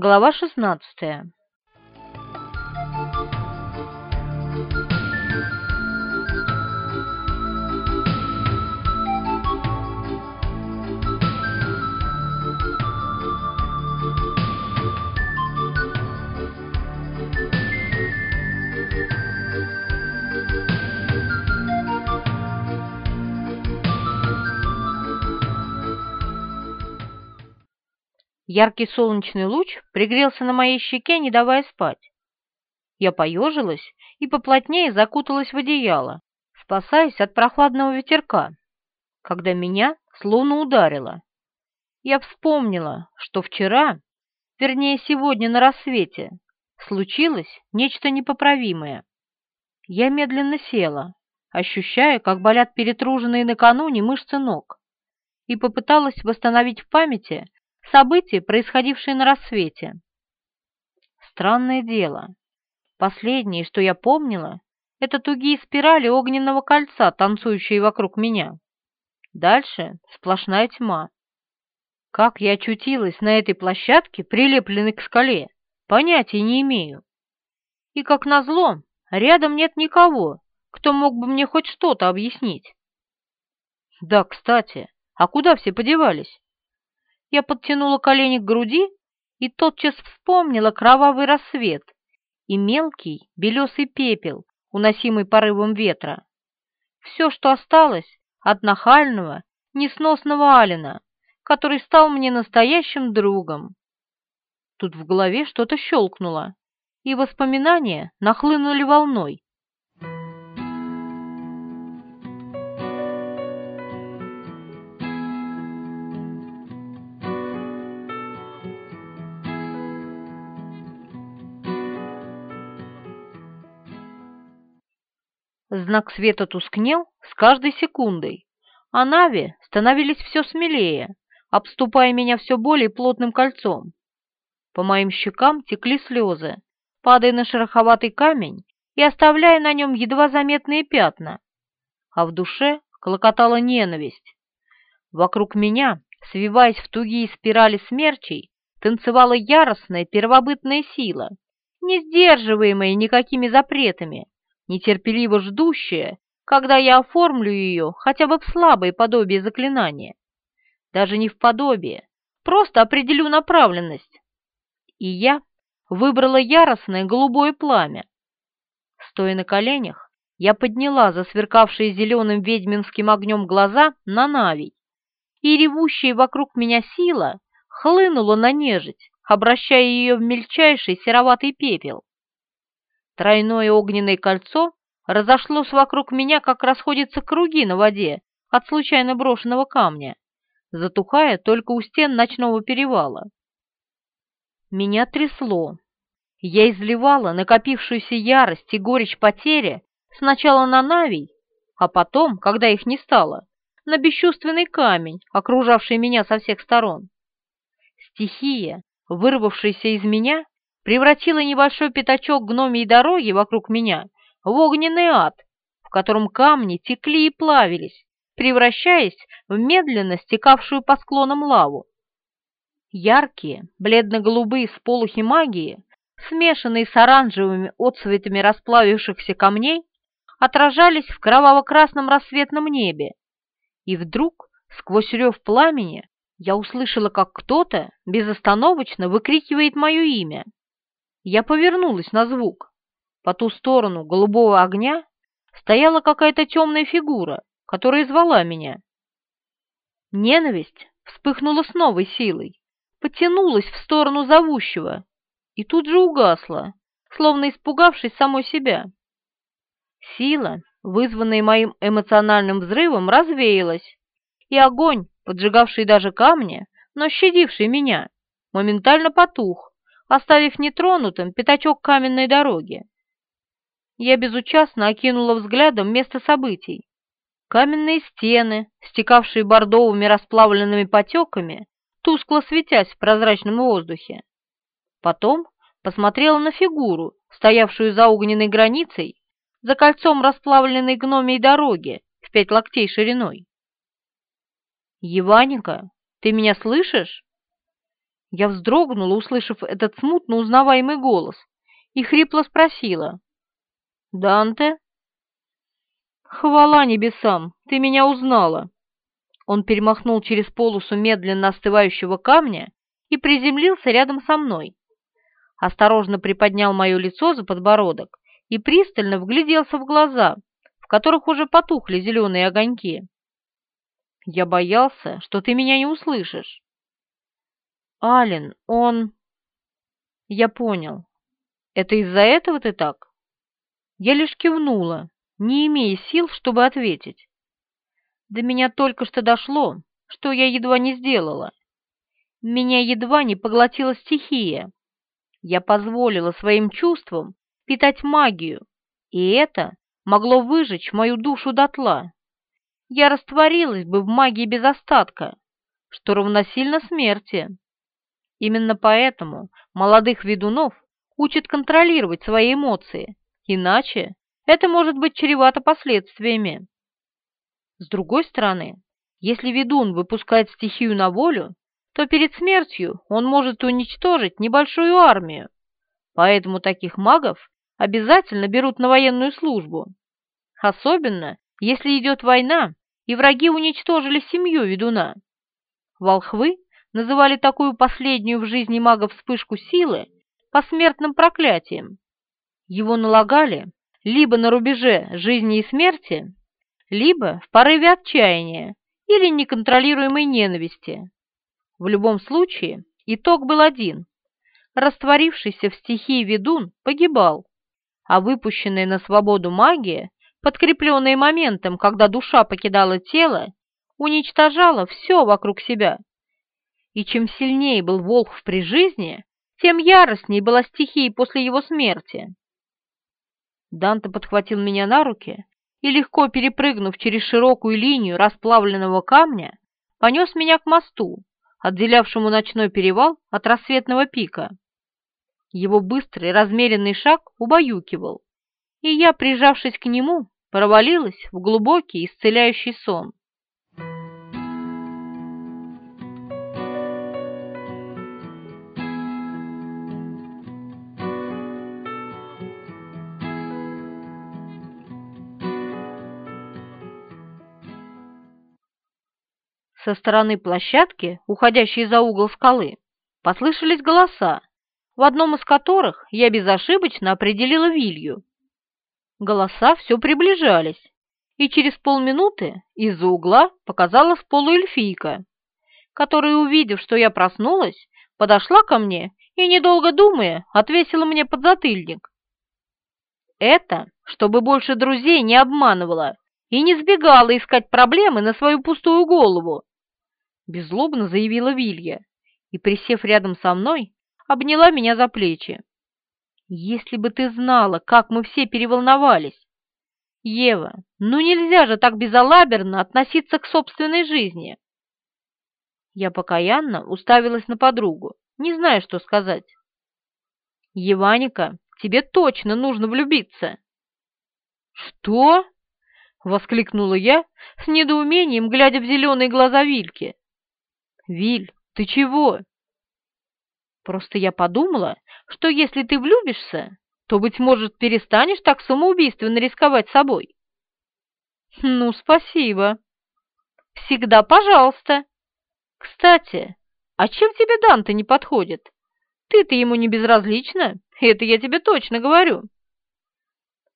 Глава шестнадцатая. Яркий солнечный луч пригрелся на моей щеке, не давая спать. Я поежилась и поплотнее закуталась в одеяло, спасаясь от прохладного ветерка, когда меня словно ударило. Я вспомнила, что вчера, вернее сегодня на рассвете, случилось нечто непоправимое. Я медленно села, ощущая, как болят перетруженные накануне мышцы ног, и попыталась восстановить в памяти события, происходившие на рассвете. Странное дело. Последнее, что я помнила, это тугие спирали огненного кольца, танцующие вокруг меня. Дальше сплошная тьма. Как я очутилась на этой площадке, прилепленной к скале, понятия не имею. И, как назло, рядом нет никого, кто мог бы мне хоть что-то объяснить. Да, кстати, а куда все подевались? Я подтянула колени к груди и тотчас вспомнила кровавый рассвет и мелкий белесый пепел, уносимый порывом ветра. Все, что осталось от нахального, несносного Алина, который стал мне настоящим другом. Тут в голове что-то щелкнуло, и воспоминания нахлынули волной. Знак света тускнел с каждой секундой, а Нави становились все смелее, обступая меня все более плотным кольцом. По моим щекам текли слезы, падая на шероховатый камень и оставляя на нем едва заметные пятна, а в душе клокотала ненависть. Вокруг меня, свиваясь в тугие спирали смерчей, танцевала яростная первобытная сила, не сдерживаемая никакими запретами, нетерпеливо ждущая, когда я оформлю ее хотя бы в слабое подобие заклинания. Даже не в подобие, просто определю направленность. И я выбрала яростное голубое пламя. Стоя на коленях, я подняла засверкавшие зеленым ведьминским огнем глаза на Навий, и ревущая вокруг меня сила хлынула на нежить, обращая ее в мельчайший сероватый пепел. Тройное огненное кольцо разошлось вокруг меня, как расходятся круги на воде от случайно брошенного камня, затухая только у стен ночного перевала. Меня трясло. Я изливала накопившуюся ярость и горечь потери сначала на Навий, а потом, когда их не стало, на бесчувственный камень, окружавший меня со всех сторон. Стихия, вырвавшаяся из меня, превратила небольшой пятачок гномией дороги вокруг меня в огненный ад, в котором камни текли и плавились, превращаясь в медленно стекавшую по склонам лаву. Яркие, бледно-голубые сполохи магии, смешанные с оранжевыми отцветами расплавившихся камней, отражались в кроваво-красном рассветном небе, и вдруг, сквозь рев пламени, я услышала, как кто-то безостановочно выкрикивает мое имя. Я повернулась на звук. По ту сторону голубого огня стояла какая-то темная фигура, которая звала меня. Ненависть вспыхнула с новой силой, потянулась в сторону зовущего и тут же угасла, словно испугавшись самой себя. Сила, вызванная моим эмоциональным взрывом, развеялась, и огонь, поджигавший даже камни, но щадивший меня, моментально потух, оставив нетронутым пятачок каменной дороги. Я безучастно окинула взглядом место событий. Каменные стены, стекавшие бордовыми расплавленными потеками, тускло светясь в прозрачном воздухе. Потом посмотрела на фигуру, стоявшую за огненной границей, за кольцом расплавленной гномией дороги в пять локтей шириной. «Еваника, ты меня слышишь?» Я вздрогнула, услышав этот смутно узнаваемый голос, и хрипло спросила. «Данте?» «Хвала небесам, ты меня узнала!» Он перемахнул через полосу медленно остывающего камня и приземлился рядом со мной. Осторожно приподнял мое лицо за подбородок и пристально вгляделся в глаза, в которых уже потухли зеленые огоньки. «Я боялся, что ты меня не услышишь». «Ален, он...» «Я понял. Это из-за этого ты так?» Я лишь кивнула, не имея сил, чтобы ответить. До меня только что дошло, что я едва не сделала. Меня едва не поглотила стихия. Я позволила своим чувствам питать магию, и это могло выжечь мою душу дотла. Я растворилась бы в магии без остатка, что равносильно смерти. Именно поэтому молодых ведунов учат контролировать свои эмоции, иначе это может быть чревато последствиями. С другой стороны, если ведун выпускает стихию на волю, то перед смертью он может уничтожить небольшую армию. Поэтому таких магов обязательно берут на военную службу. Особенно, если идет война, и враги уничтожили семью ведуна. Волхвы называли такую последнюю в жизни мага вспышку силы посмертным проклятием. Его налагали либо на рубеже жизни и смерти, либо в порыве отчаяния или неконтролируемой ненависти. В любом случае итог был один. Растворившийся в стихии ведун погибал, а выпущенная на свободу магия, подкрепленная моментом, когда душа покидала тело, уничтожала все вокруг себя. И чем сильнее был волк при жизни, тем яростней была стихия после его смерти. Данте подхватил меня на руки и, легко перепрыгнув через широкую линию расплавленного камня, понес меня к мосту, отделявшему ночной перевал от рассветного пика. Его быстрый размеренный шаг убаюкивал, и я, прижавшись к нему, провалилась в глубокий исцеляющий сон. Со стороны площадки, уходящей за угол скалы, послышались голоса, в одном из которых я безошибочно определила Вилью. Голоса все приближались, и через полминуты из-за угла показалась полуэльфийка, которая, увидев, что я проснулась, подошла ко мне и, недолго думая, отвесила мне подзатыльник. Это, чтобы больше друзей не обманывала и не сбегала искать проблемы на свою пустую голову, беззлобно заявила Вилья и, присев рядом со мной, обняла меня за плечи. «Если бы ты знала, как мы все переволновались! Ева, ну нельзя же так безалаберно относиться к собственной жизни!» Я покаянно уставилась на подругу, не зная, что сказать. «Еваника, тебе точно нужно влюбиться!» «Что?» — воскликнула я с недоумением, глядя в зеленые глаза Вильки. Виль, ты чего? Просто я подумала, что если ты влюбишься, то, быть может, перестанешь так самоубийственно рисковать собой. Ну, спасибо. Всегда пожалуйста. Кстати, а чем тебе Данте не подходит? Ты-то ему не безразлична, это я тебе точно говорю.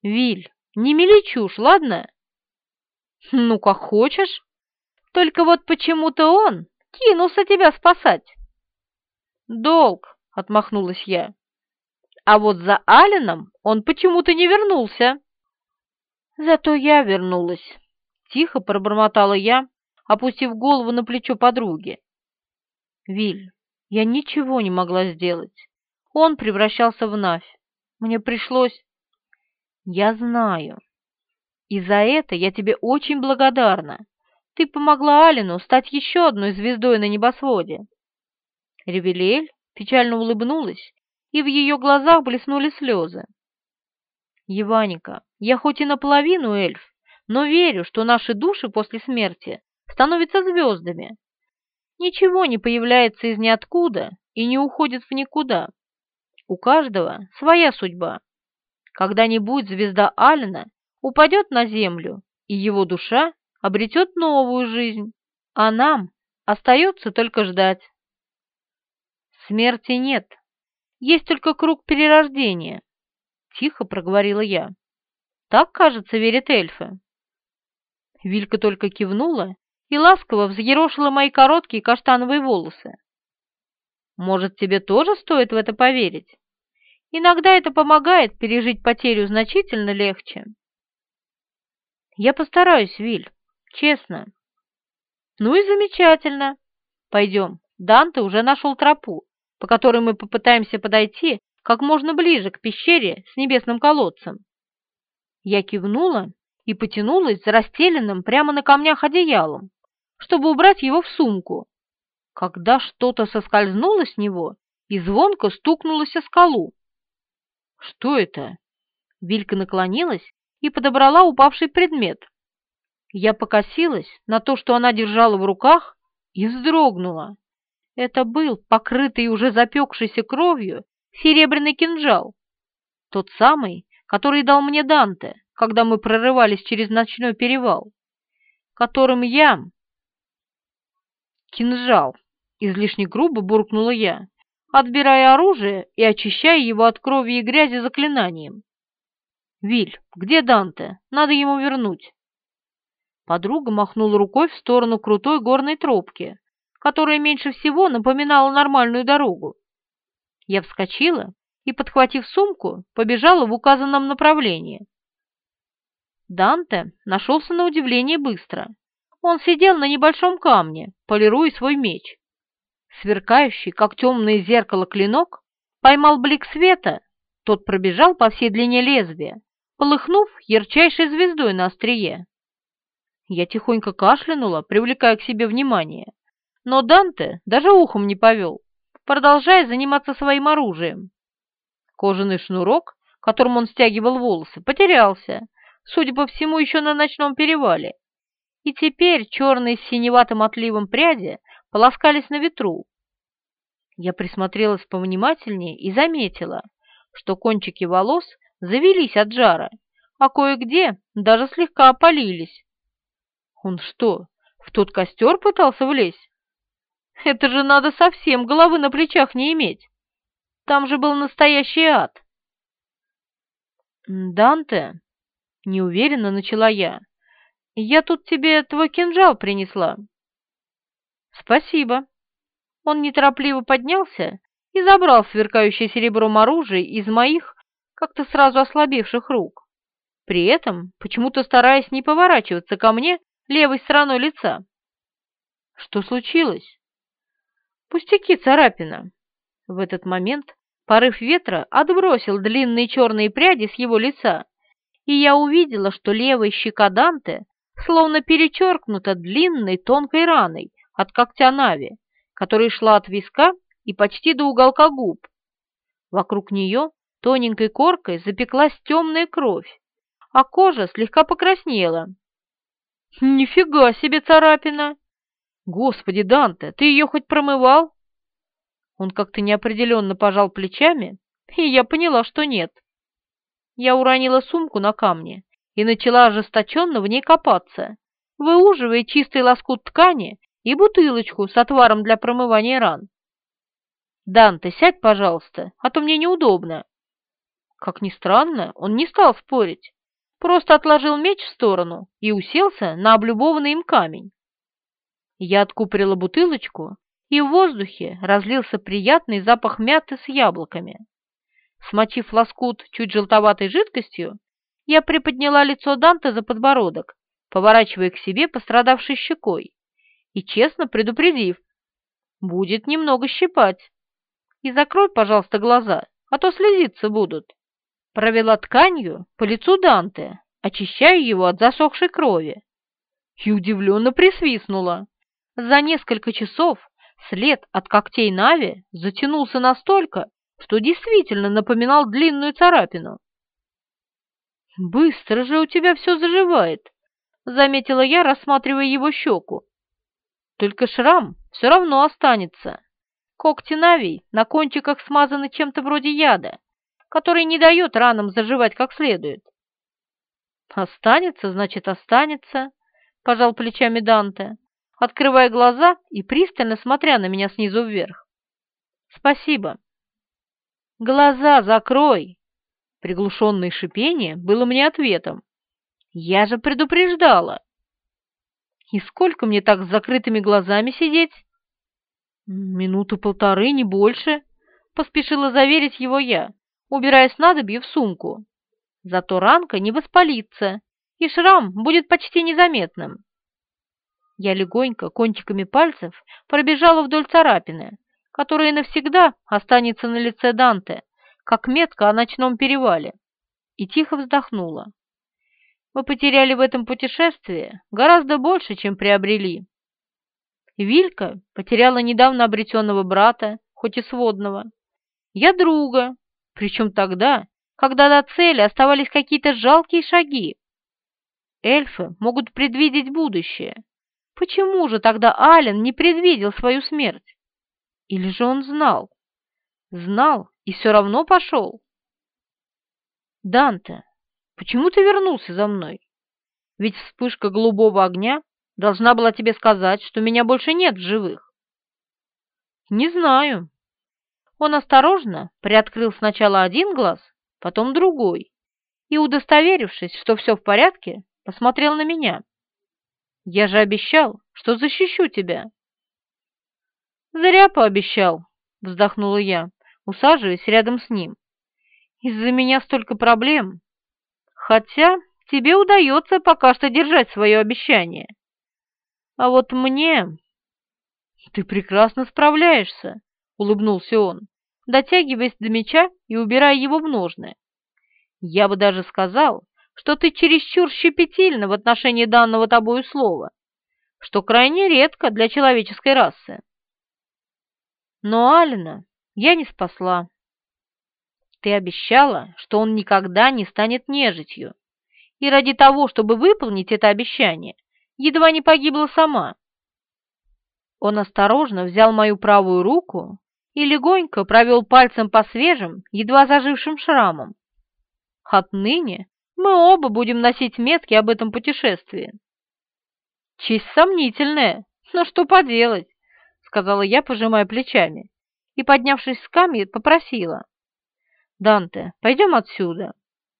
Виль, не мели чушь, ладно? Ну, как хочешь. Только вот почему-то он кинулся тебя спасать. Долг, отмахнулась я. А вот за Алином он почему-то не вернулся. Зато я вернулась, тихо пробормотала я, опустив голову на плечо подруги. Виль, я ничего не могла сделать. Он превращался в Навь. Мне пришлось... Я знаю. И за это я тебе очень благодарна. Ты помогла Алину стать еще одной звездой на небосводе. Ревелиэль печально улыбнулась, и в ее глазах блеснули слезы. Еваника, я хоть и наполовину эльф, но верю, что наши души после смерти становятся звездами. Ничего не появляется из ниоткуда, и не уходит в никуда. У каждого своя судьба. Когда-нибудь звезда Алина упадет на землю, и его душа обретет новую жизнь, а нам остается только ждать. Смерти нет, есть только круг перерождения, — тихо проговорила я. Так, кажется, верят эльфы. Вилька только кивнула и ласково взъерошила мои короткие каштановые волосы. Может, тебе тоже стоит в это поверить? Иногда это помогает пережить потерю значительно легче. Я постараюсь, Виль, честно. Ну и замечательно. Пойдем, Данте уже нашел тропу, по которой мы попытаемся подойти как можно ближе к пещере с небесным колодцем. Я кивнула и потянулась за расстеленным прямо на камнях одеялом, чтобы убрать его в сумку, когда что-то соскользнуло с него и звонко стукнулось о скалу. «Что это?» Вилька наклонилась и подобрала упавший предмет. Я покосилась на то, что она держала в руках, и вздрогнула. Это был покрытый уже запекшейся кровью серебряный кинжал. Тот самый, который дал мне Данте, когда мы прорывались через ночной перевал. Которым я... Кинжал. Излишне грубо буркнула я отбирая оружие и очищая его от крови и грязи заклинанием. «Виль, где Данте? Надо ему вернуть». Подруга махнула рукой в сторону крутой горной тропки, которая меньше всего напоминала нормальную дорогу. Я вскочила и, подхватив сумку, побежала в указанном направлении. Данте нашелся на удивление быстро. Он сидел на небольшом камне, полируя свой меч. Сверкающий, как темное зеркало, клинок поймал блик света, тот пробежал по всей длине лезвия, полыхнув ярчайшей звездой на острие. Я тихонько кашлянула, привлекая к себе внимание, но Данте даже ухом не повел, продолжая заниматься своим оружием. Кожаный шнурок, которым он стягивал волосы, потерялся, судя по всему, еще на ночном перевале, и теперь черные с синеватым отливом пряди полоскались на ветру. Я присмотрелась повнимательнее и заметила, что кончики волос завелись от жара, а кое-где даже слегка опалились. Он что, в тот костер пытался влезть? Это же надо совсем головы на плечах не иметь. Там же был настоящий ад. «Данте», — неуверенно начала я, — «я тут тебе твой кинжал принесла». «Спасибо». Он неторопливо поднялся и забрал сверкающее серебром оружие из моих, как-то сразу ослабевших рук, при этом почему-то стараясь не поворачиваться ко мне левой стороной лица. «Что случилось?» «Пустяки, царапина». В этот момент порыв ветра отбросил длинные черные пряди с его лица, и я увидела, что левая щека Данте словно перечеркнута длинной тонкой раной, от когтя Нави, которая шла от виска и почти до уголка губ. Вокруг нее тоненькой коркой запеклась темная кровь, а кожа слегка покраснела. «Нифига себе царапина! Господи, Данте, ты ее хоть промывал?» Он как-то неопределенно пожал плечами, и я поняла, что нет. Я уронила сумку на камне и начала ожесточенно в ней копаться, выуживая чистый лоскут ткани и бутылочку с отваром для промывания ран. «Данте, сядь, пожалуйста, а то мне неудобно». Как ни странно, он не стал спорить, просто отложил меч в сторону и уселся на облюбованный им камень. Я откупорила бутылочку, и в воздухе разлился приятный запах мяты с яблоками. Смочив лоскут чуть желтоватой жидкостью, я приподняла лицо Данте за подбородок, поворачивая к себе пострадавшей щекой и честно предупредив, будет немного щипать. И закрой, пожалуйста, глаза, а то слезиться будут. Провела тканью по лицу Данте, очищая его от засохшей крови. И удивленно присвистнула. За несколько часов след от когтей Нави затянулся настолько, что действительно напоминал длинную царапину. «Быстро же у тебя все заживает», — заметила я, рассматривая его щеку. Только шрам все равно останется. Когти Навий на кончиках смазаны чем-то вроде яда, который не дает ранам заживать как следует. «Останется, значит, останется», — пожал плечами Данте, открывая глаза и пристально смотря на меня снизу вверх. «Спасибо». «Глаза закрой!» Приглушенное шипение было мне ответом. «Я же предупреждала!» «И сколько мне так с закрытыми глазами сидеть?» «Минуту полторы, не больше», — поспешила заверить его я, убирая снадобье в сумку. «Зато ранка не воспалится, и шрам будет почти незаметным». Я легонько, кончиками пальцев, пробежала вдоль царапины, которая навсегда останется на лице Данте, как метка о ночном перевале, и тихо вздохнула. Мы потеряли в этом путешествии гораздо больше, чем приобрели. Вилька потеряла недавно обретенного брата, хоть и сводного. Я друга, причем тогда, когда до цели оставались какие-то жалкие шаги. Эльфы могут предвидеть будущее. Почему же тогда Ален не предвидел свою смерть? Или же он знал? Знал и все равно пошел. Данте, почему ты вернулся за мной? Ведь вспышка голубого огня должна была тебе сказать, что меня больше нет в живых. Не знаю. Он осторожно приоткрыл сначала один глаз, потом другой, и, удостоверившись, что все в порядке, посмотрел на меня. Я же обещал, что защищу тебя. Зря пообещал, вздохнула я, усаживаясь рядом с ним. Из-за меня столько проблем. Хотя тебе удается пока что держать свое обещание. А вот мне... Ты прекрасно справляешься, улыбнулся он, дотягиваясь до меча и убирая его в ножны. Я бы даже сказал, что ты чересчур щепетильна в отношении данного тобою слова, что крайне редко для человеческой расы. Но Алина я не спасла. Ты обещала, что он никогда не станет нежитью, и ради того, чтобы выполнить это обещание, едва не погибла сама. Он осторожно взял мою правую руку и легонько провел пальцем по свежим, едва зажившим шрамам. Отныне мы оба будем носить метки об этом путешествии. Честь сомнительная, но что поделать, сказала я, пожимая плечами, и, поднявшись с камни, попросила. «Данте, пойдем отсюда.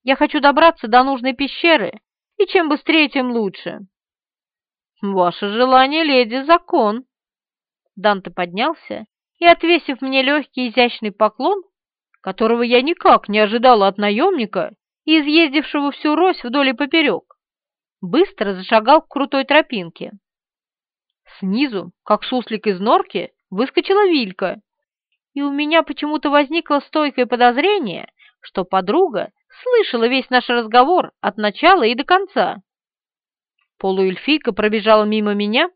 Я хочу добраться до нужной пещеры, и чем быстрее, тем лучше». «Ваше желание, леди, закон!» Данте поднялся и, отвесив мне легкий изящный поклон, которого я никак не ожидала от наемника, изъездившего всю рось вдоль и поперек, быстро зашагал к крутой тропинке. Снизу, как суслик из норки, выскочила Вилька, и у меня почему-то возникло стойкое подозрение, что подруга слышала весь наш разговор от начала и до конца. Полуэльфийка пробежала мимо меня,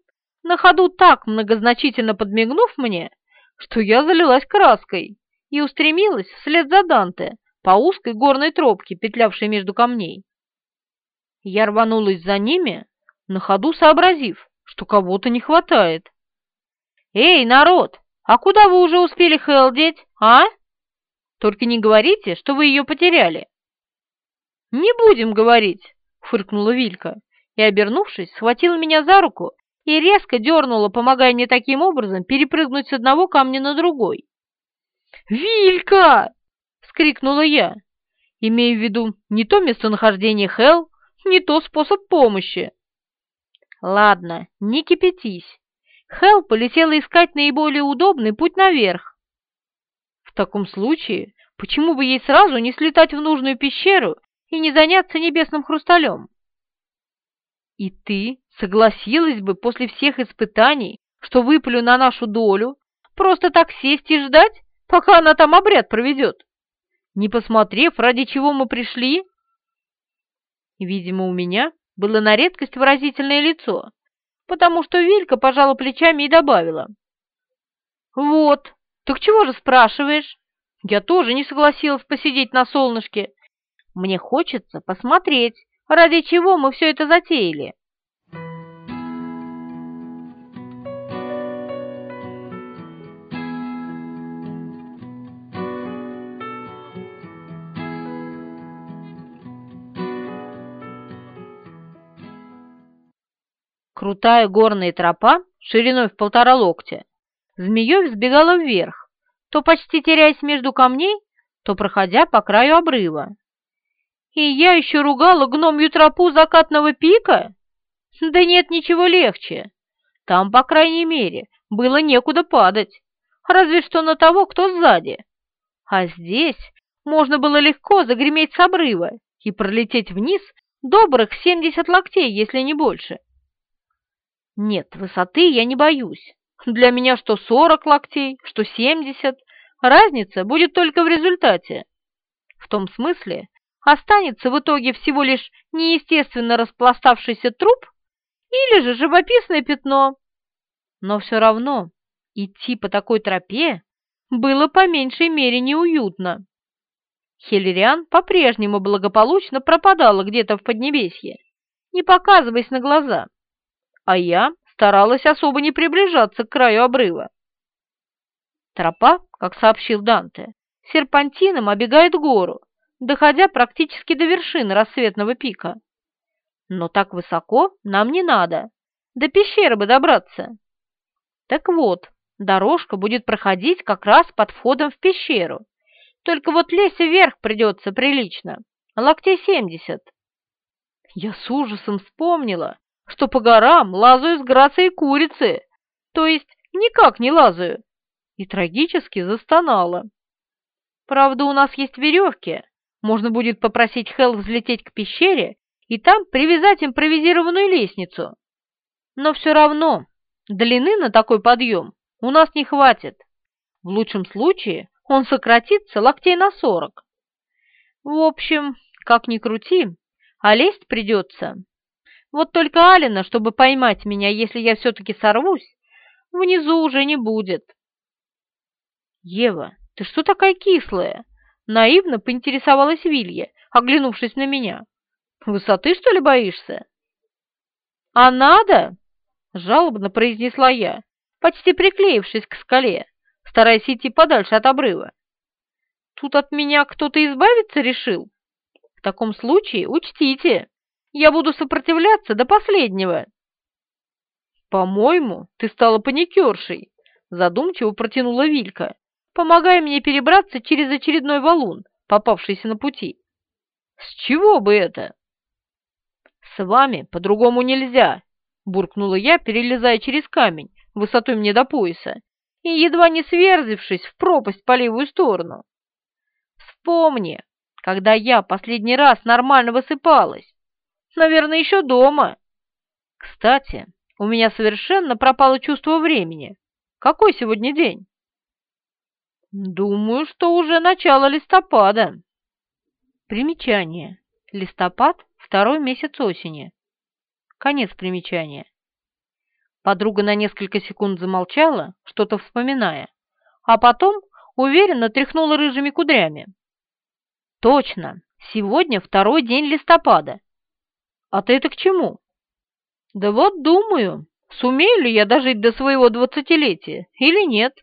на ходу так многозначительно подмигнув мне, что я залилась краской и устремилась вслед за Данте по узкой горной тропке, петлявшей между камней. Я рванулась за ними, на ходу сообразив, что кого-то не хватает. «Эй, народ, а куда вы уже успели деть, а? Только не говорите, что вы ее потеряли». «Не будем говорить», — фыркнула Вилька и, обернувшись, схватила меня за руку и резко дернула, помогая мне таким образом перепрыгнуть с одного камня на другой. «Вилька!» — вскрикнула я, имея в виду не то местонахождение Хелл, не то способ помощи. «Ладно, не кипятись. Хелл полетела искать наиболее удобный путь наверх. В таком случае, почему бы ей сразу не слетать в нужную пещеру и не заняться небесным хрусталем? И ты согласилась бы после всех испытаний, что выпалю на нашу долю, просто так сесть и ждать, пока она там обряд проведет, не посмотрев, ради чего мы пришли? Видимо, у меня было на редкость выразительное лицо, потому что Вилька пожала плечами и добавила. «Вот, так чего же спрашиваешь? Я тоже не согласилась посидеть на солнышке. Мне хочется посмотреть, ради чего мы все это затеяли». Крутая горная тропа шириной в полтора локтя змеей взбегала вверх, то почти теряясь между камней, то проходя по краю обрыва. И я еще ругала гномью тропу закатного пика? Да нет, ничего легче. Там, по крайней мере, было некуда падать, разве что на того, кто сзади. А здесь можно было легко загреметь с обрыва и пролететь вниз добрых семьдесят локтей, если не больше. Нет, высоты я не боюсь. Для меня что сорок локтей, что семьдесят. Разница будет только в результате. В том смысле, останется в итоге всего лишь неестественно распластавшийся труп или же живописное пятно. Но все равно идти по такой тропе было по меньшей мере неуютно. Хиллериан по-прежнему благополучно пропадала где-то в Поднебесье, не показываясь на глаза, а я старалась особо не приближаться к краю обрыва. Тропа, как сообщил Данте, серпантином обегает гору, доходя практически до вершины рассветного пика. Но так высоко нам не надо, до пещеры бы добраться. Так вот, дорожка будет проходить как раз под входом в пещеру, только вот лезть вверх придется прилично, локтей семьдесят. Я с ужасом вспомнила, что по горам лазаю с грацией курицы, то есть никак не лазаю, и трагически застонала. Правда, у нас есть веревки, можно будет попросить Хелл взлететь к пещере и там привязать импровизированную лестницу. Но все равно длины на такой подъем у нас не хватит. В лучшем случае он сократится локтей на сорок. В общем, как ни крути, а лезть придется. Вот только Алина, чтобы поймать меня, если я все-таки сорвусь, внизу уже не будет. Ева, ты что такая кислая? Наивно поинтересовалась Вилья, оглянувшись на меня. Высоты, что ли, боишься? А надо? Жалобно произнесла я, почти приклеившись к скале стараясь идти подальше от обрыва. Тут от меня кто-то избавиться решил? В таком случае учтите, я буду сопротивляться до последнего. По-моему, ты стала паникершей, задумчиво протянула Вилька, помогая мне перебраться через очередной валун, попавшийся на пути. С чего бы это? С вами по-другому нельзя, буркнула я, перелезая через камень, высотой мне до пояса, и едва не сверзившись в пропасть по левую сторону. Вспомни, когда я последний раз нормально высыпалась. Наверное, еще дома. Кстати, у меня совершенно пропало чувство времени. Какой сегодня день? Думаю, что уже начало листопада. Примечание. Листопад – второй месяц осени. Конец примечания. Подруга на несколько секунд замолчала, что-то вспоминая, а потом уверенно тряхнула рыжими кудрями. «Точно, сегодня второй день листопада. А ты это к чему?» «Да вот думаю, сумею ли я дожить до своего двадцатилетия или нет?»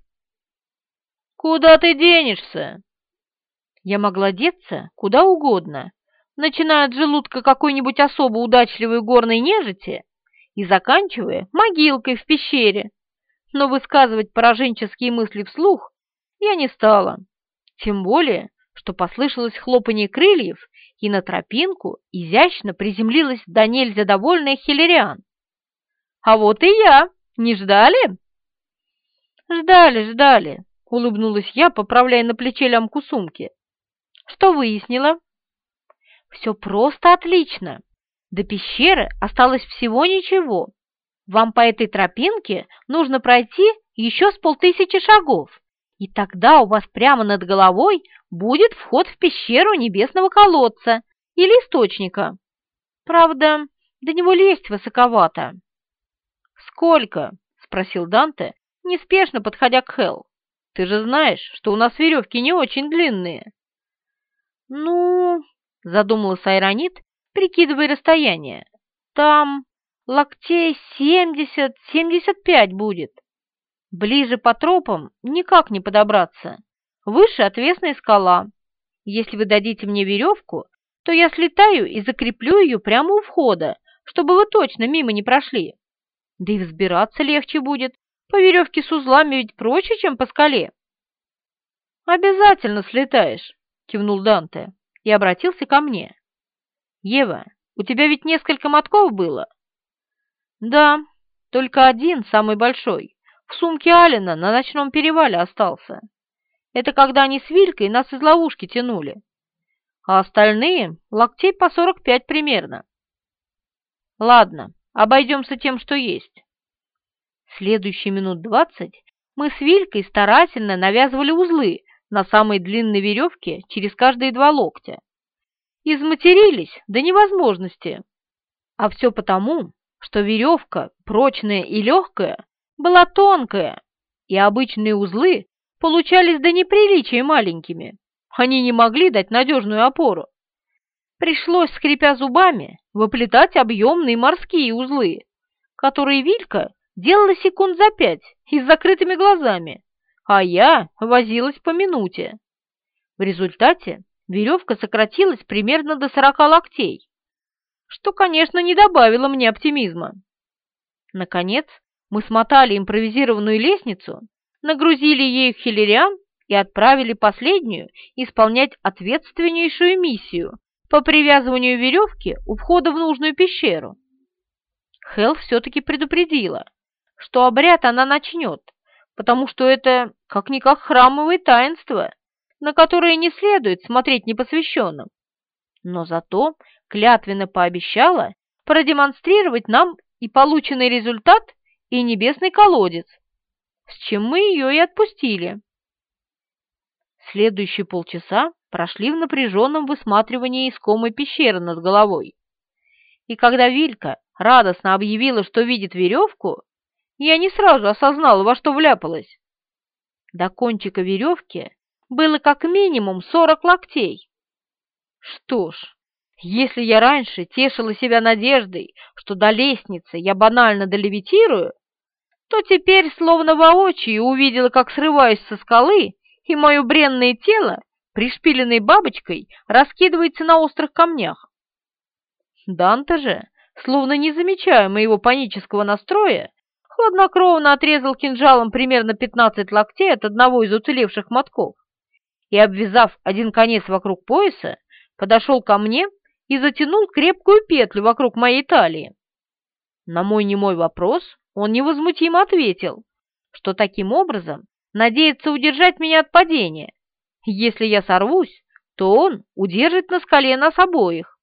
«Куда ты денешься?» Я могла деться куда угодно, начиная от желудка какой-нибудь особо удачливой горной нежити и заканчивая могилкой в пещере. Но высказывать пораженческие мысли вслух я не стала. Тем более, что послышалось хлопанье крыльев, и на тропинку изящно приземлилась до нельзя довольная Хиллериан. «А вот и я! Не ждали?» «Ждали, ждали», — улыбнулась я, поправляя на плече лямку сумки. «Что выяснила?» «Все просто отлично. До пещеры осталось всего ничего. Вам по этой тропинке нужно пройти еще с полтысячи шагов, и тогда у вас прямо над головой будет вход в пещеру небесного колодца или источника. Правда, до него лезть высоковато. «Сколько?» — спросил Данте, неспешно подходя к Хелл. «Ты же знаешь, что у нас веревки не очень длинные». «Ну...» — задумалась Айронит прикидывая расстояние. Там локтей семьдесят-семьдесят пять будет. Ближе по тропам никак не подобраться. Выше отвесная скала. Если вы дадите мне веревку, то я слетаю и закреплю ее прямо у входа, чтобы вы точно мимо не прошли. Да и взбираться легче будет. По веревке с узлами ведь проще, чем по скале. «Обязательно слетаешь», — кивнул Данте и обратился ко мне. «Ева, у тебя ведь несколько мотков было?» «Да, только один, самый большой, в сумке Алина на ночном перевале остался. Это когда они с Вилькой нас из ловушки тянули. А остальные — локтей по сорок пять примерно. Ладно, обойдемся тем, что есть. Следующие минут двадцать мы с Вилькой старательно навязывали узлы на самой длинной веревке через каждые два локтя. Изматерились до невозможности. А все потому, что веревка, прочная и легкая, была тонкая, и обычные узлы получались до неприличия маленькими. Они не могли дать надежную опору. Пришлось, скрипя зубами, выплетать объемные морские узлы, которые Вилька делала секунд за пять и с закрытыми глазами, а я возилась по минуте. В результате веревка сократилась примерно до сорока локтей, что, конечно, не добавило мне оптимизма. Наконец, мы смотали импровизированную лестницу, нагрузили ею хиллериан и отправили последнюю исполнять ответственнейшую миссию по привязыванию веревки у входа в нужную пещеру. Хелл все-таки предупредила, что обряд она начнет, потому что это как-никак храмовое таинство, на которое не следует смотреть непосвященным. Но зато клятвенно пообещала продемонстрировать нам и полученный результат, и небесный колодец, с чем мы ее и отпустили. Следующие полчаса прошли в напряженном высматривании искомой пещеры над головой. И когда Вилька радостно объявила, что видит веревку, я не сразу осознала, во что вляпалась. До кончика веревки было как минимум сорок локтей. Что ж, если я раньше тешила себя надеждой, что до лестницы я банально долевитирую, то теперь словно воочию увидела, как срываюсь со скалы и мое бренное тело, пришпиленной бабочкой, раскидывается на острых камнях. Данте же, словно не замечая моего панического настроя, хладнокровно отрезал кинжалом примерно 15 локтей от одного из уцелевших мотков и, обвязав один конец вокруг пояса, подошел ко мне и затянул крепкую петлю вокруг моей талии. На мой немой вопрос он невозмутимо ответил, что таким образом надеется удержать меня от падения. Если я сорвусь, то он удержит на скале нас обоих.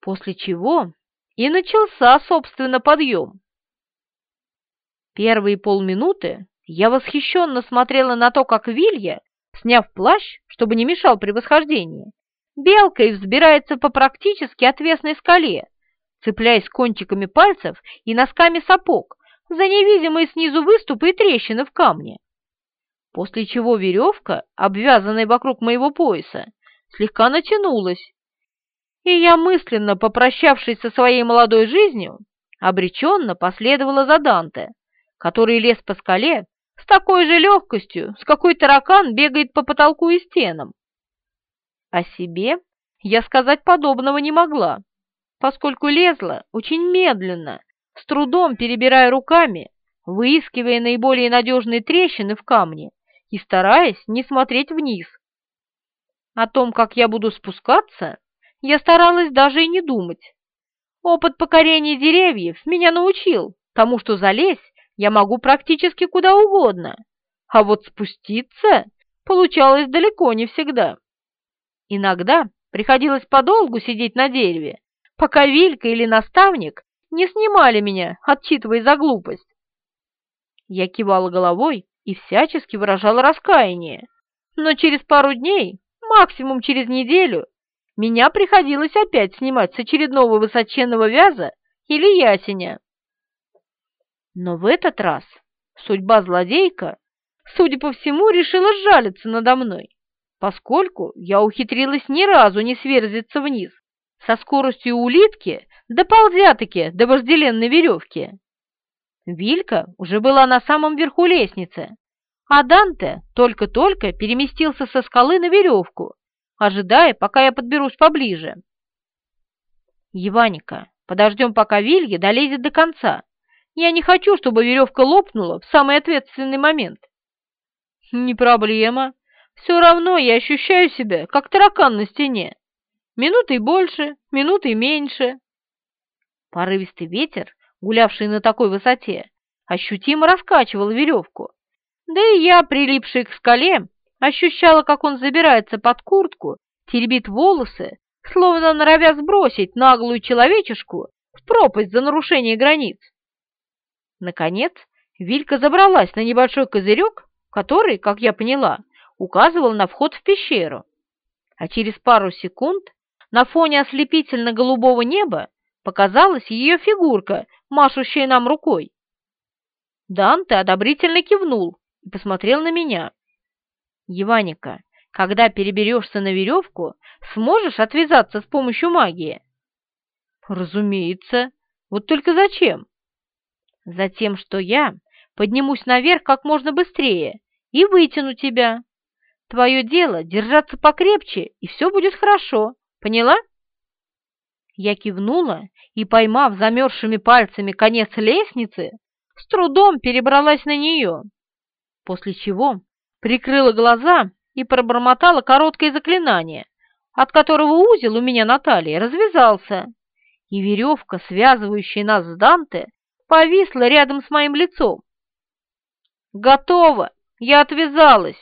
После чего и начался, собственно, подъем. Первые полминуты я восхищенно смотрела на то, как Вилья, сняв плащ, чтобы не мешал при восхождении, белкой взбирается по практически отвесной скале, цепляясь кончиками пальцев и носками сапог за невидимые снизу выступы и трещины в камне. После чего веревка, обвязанная вокруг моего пояса, слегка натянулась, и я, мысленно попрощавшись со своей молодой жизнью, обреченно последовала за Данте, который лез по скале с такой же легкостью, с какой таракан бегает по потолку и стенам. О себе я сказать подобного не могла, поскольку лезла очень медленно, с трудом перебирая руками, выискивая наиболее надежные трещины в камне и стараясь не смотреть вниз. О том, как я буду спускаться, я старалась даже и не думать. Опыт покорения деревьев меня научил тому, что залезть я могу практически куда угодно, а вот спуститься получалось далеко не всегда. Иногда приходилось подолгу сидеть на дереве, пока Вилька или наставник не снимали меня, отчитывая за глупость. Я кивала головой и всячески выражала раскаяние, но через пару дней, максимум через неделю, меня приходилось опять снимать с очередного высоченного вяза или ясеня. Но в этот раз судьба злодейка, судя по всему, решила жалиться надо мной, поскольку я ухитрилась ни разу не сверзиться вниз со скоростью улитки, доползя-таки до вожделенной веревки. Вилька уже была на самом верху лестницы, а Данте только-только переместился со скалы на веревку, ожидая, пока я подберусь поближе. «Еваника, подождем, пока Вилья долезет до конца», Я не хочу, чтобы веревка лопнула в самый ответственный момент. Не проблема. Все равно я ощущаю себя, как таракан на стене. Минутой больше, минутой меньше. Порывистый ветер, гулявший на такой высоте, ощутимо раскачивал веревку. Да и я, прилипший к скале, ощущала, как он забирается под куртку, теребит волосы, словно норовя сбросить наглую человечешку в пропасть за нарушение границ. Наконец, Вилька забралась на небольшой козырек, который, как я поняла, указывал на вход в пещеру. А через пару секунд на фоне ослепительно-голубого неба показалась ее фигурка, машущая нам рукой. Данте одобрительно кивнул и посмотрел на меня. «Еваника, когда переберешься на веревку, сможешь отвязаться с помощью магии?» «Разумеется. Вот только зачем?» «Затем, что я поднимусь наверх как можно быстрее и вытяну тебя. Твое дело — держаться покрепче, и все будет хорошо. Поняла?» Я кивнула и, поймав замерзшими пальцами конец лестницы, с трудом перебралась на нее, после чего прикрыла глаза и пробормотала короткое заклинание, от которого узел у меня на талии развязался, и веревка, связывающая нас с Данте, повисла рядом с моим лицом. «Готово! Я отвязалась!»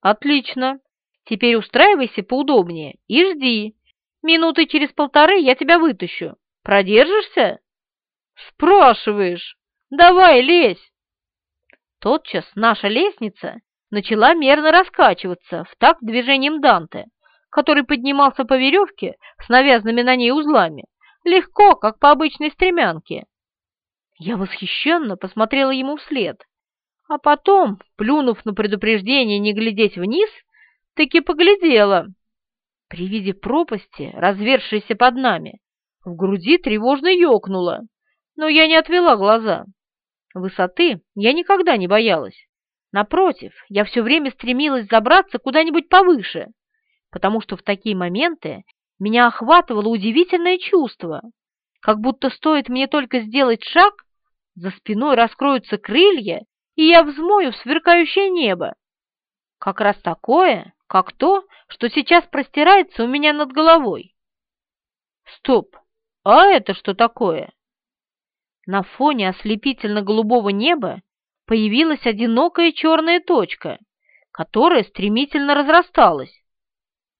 «Отлично! Теперь устраивайся поудобнее и жди. Минуты через полторы я тебя вытащу. Продержишься?» «Спрашиваешь! Давай, лезь!» Тотчас наша лестница начала мерно раскачиваться в такт движением Данте, который поднимался по веревке с навязанными на ней узлами, легко, как по обычной стремянке. Я восхищенно посмотрела ему вслед, а потом, плюнув на предупреждение не глядеть вниз, таки поглядела. При виде пропасти, развершейся под нами, в груди тревожно ёкнуло, но я не отвела глаза. Высоты я никогда не боялась. Напротив, я все время стремилась забраться куда-нибудь повыше, потому что в такие моменты меня охватывало удивительное чувство, как будто стоит мне только сделать шаг, за спиной раскроются крылья, и я взмою в сверкающее небо. Как раз такое, как то, что сейчас простирается у меня над головой. Стоп, а это что такое? На фоне ослепительно-голубого неба появилась одинокая черная точка, которая стремительно разрасталась.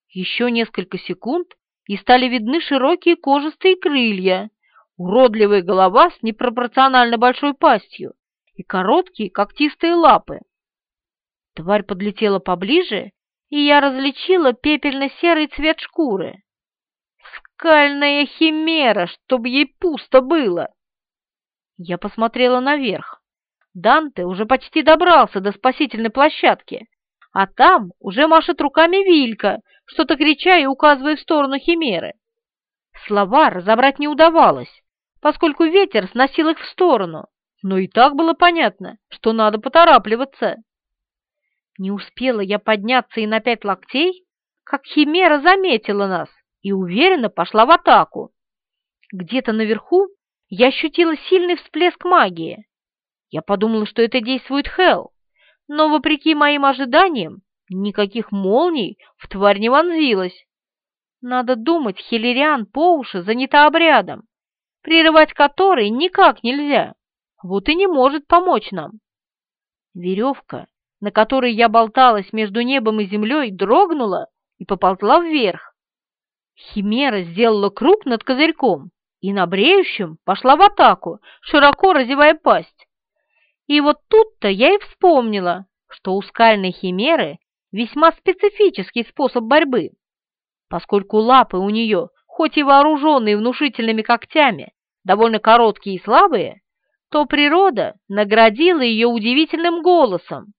Еще несколько секунд, и стали видны широкие кожистые крылья, уродливая голова с непропорционально большой пастью и короткие когтистые лапы. Тварь подлетела поближе, и я различила пепельно-серый цвет шкуры. Скальная химера, чтобы ей пусто было! Я посмотрела наверх. Данте уже почти добрался до спасительной площадки, а там уже машет руками Вилька, что-то крича и указывая в сторону Химеры. Слова разобрать не удавалось, поскольку ветер сносил их в сторону, но и так было понятно, что надо поторапливаться. Не успела я подняться и на пять локтей, как Химера заметила нас и уверенно пошла в атаку. Где-то наверху я ощутила сильный всплеск магии. Я подумала, что это действует Хелл, но, вопреки моим ожиданиям, никаких молний в тварь не вонзилось. Надо думать, Хиллериан по уши занята обрядом, прерывать который никак нельзя, вот и не может помочь нам. Веревка, на которой я болталась между небом и землей, дрогнула и поползла вверх. Химера сделала круг над козырьком и на бреющем пошла в атаку, широко разевая пасть. И вот тут-то я и вспомнила, что у скальной химеры весьма специфический способ борьбы. Поскольку лапы у нее, хоть и вооруженные внушительными когтями, довольно короткие и слабые, то природа наградила ее удивительным голосом.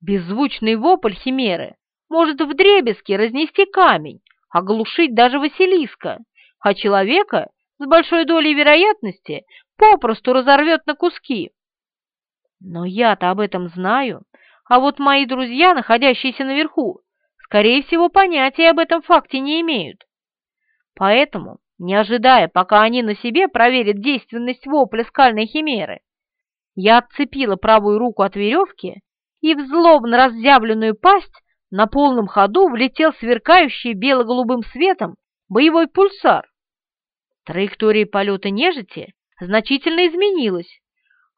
Беззвучный вопль химеры может вдребезги разнести камень, оглушить даже Василиска, а человека с большой долей вероятности попросту разорвет на куски. Но я-то об этом знаю, а вот мои друзья, находящиеся наверху, скорее всего, понятия об этом факте не имеют. Поэтому, не ожидая, пока они на себе проверят действенность вопля скальной химеры, Я отцепила правую руку от веревки, и в злобно разъявленную пасть на полном ходу влетел сверкающий бело-голубым светом боевой пульсар. Траектория полета нежити значительно изменилась.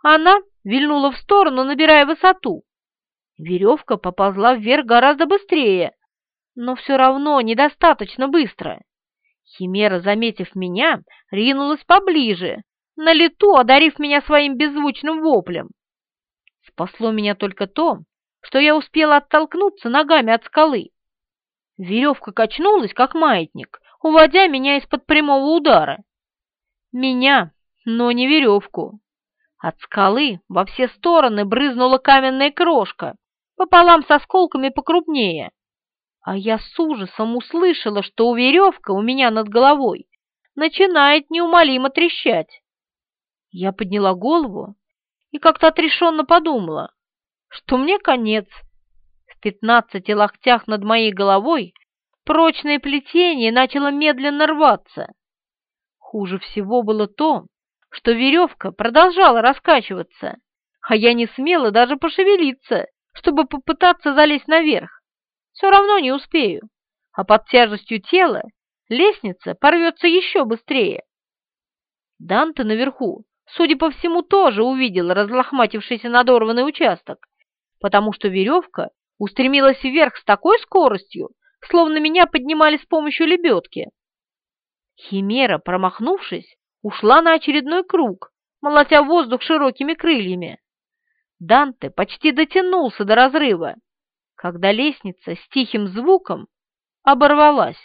Она вильнула в сторону, набирая высоту. Веревка поползла вверх гораздо быстрее, но все равно недостаточно быстро. Химера, заметив меня, ринулась поближе, на лету одарив меня своим беззвучным воплем. Спасло меня только то, что я успела оттолкнуться ногами от скалы. Веревка качнулась, как маятник, уводя меня из-под прямого удара. Меня, но не веревку. От скалы во все стороны брызнула каменная крошка, пополам с осколками покрупнее. А я с ужасом услышала, что у веревка у меня над головой начинает неумолимо трещать. Я подняла голову и как-то отрешенно подумала, что мне конец. В пятнадцати локтях над моей головой прочное плетение начало медленно рваться. Хуже всего было то, что веревка продолжала раскачиваться, а я не смела даже пошевелиться, чтобы попытаться залезть наверх. Все равно не успею, а под тяжестью тела лестница порвется еще быстрее. Данте наверху, судя по всему, тоже увидел разлохматившийся надорванный участок потому что веревка устремилась вверх с такой скоростью, словно меня поднимали с помощью лебедки. Химера, промахнувшись, ушла на очередной круг, молотя воздух широкими крыльями. Данте почти дотянулся до разрыва, когда лестница с тихим звуком оборвалась.